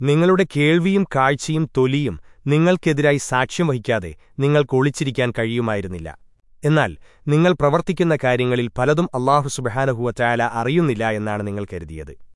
നിങ്ങളുടെ കേൾവിയും കാഴ്ചയും തൊലിയും നിങ്ങൾക്കെതിരായി സാക്ഷ്യം വഹിക്കാതെ നിങ്ങൾക്ക് ഒളിച്ചിരിക്കാൻ കഴിയുമായിരുന്നില്ല. എന്നാൽ നിങ്ങൾ പ്രവർത്തിക്കുന്ന കാര്യങ്ങളിൽ പലതും അള്ളാഹു സുബഹാനഹുവ ചായാല അറിയുന്നില്ല എന്നാണ് നിങ്ങൾ കരുതിയത്.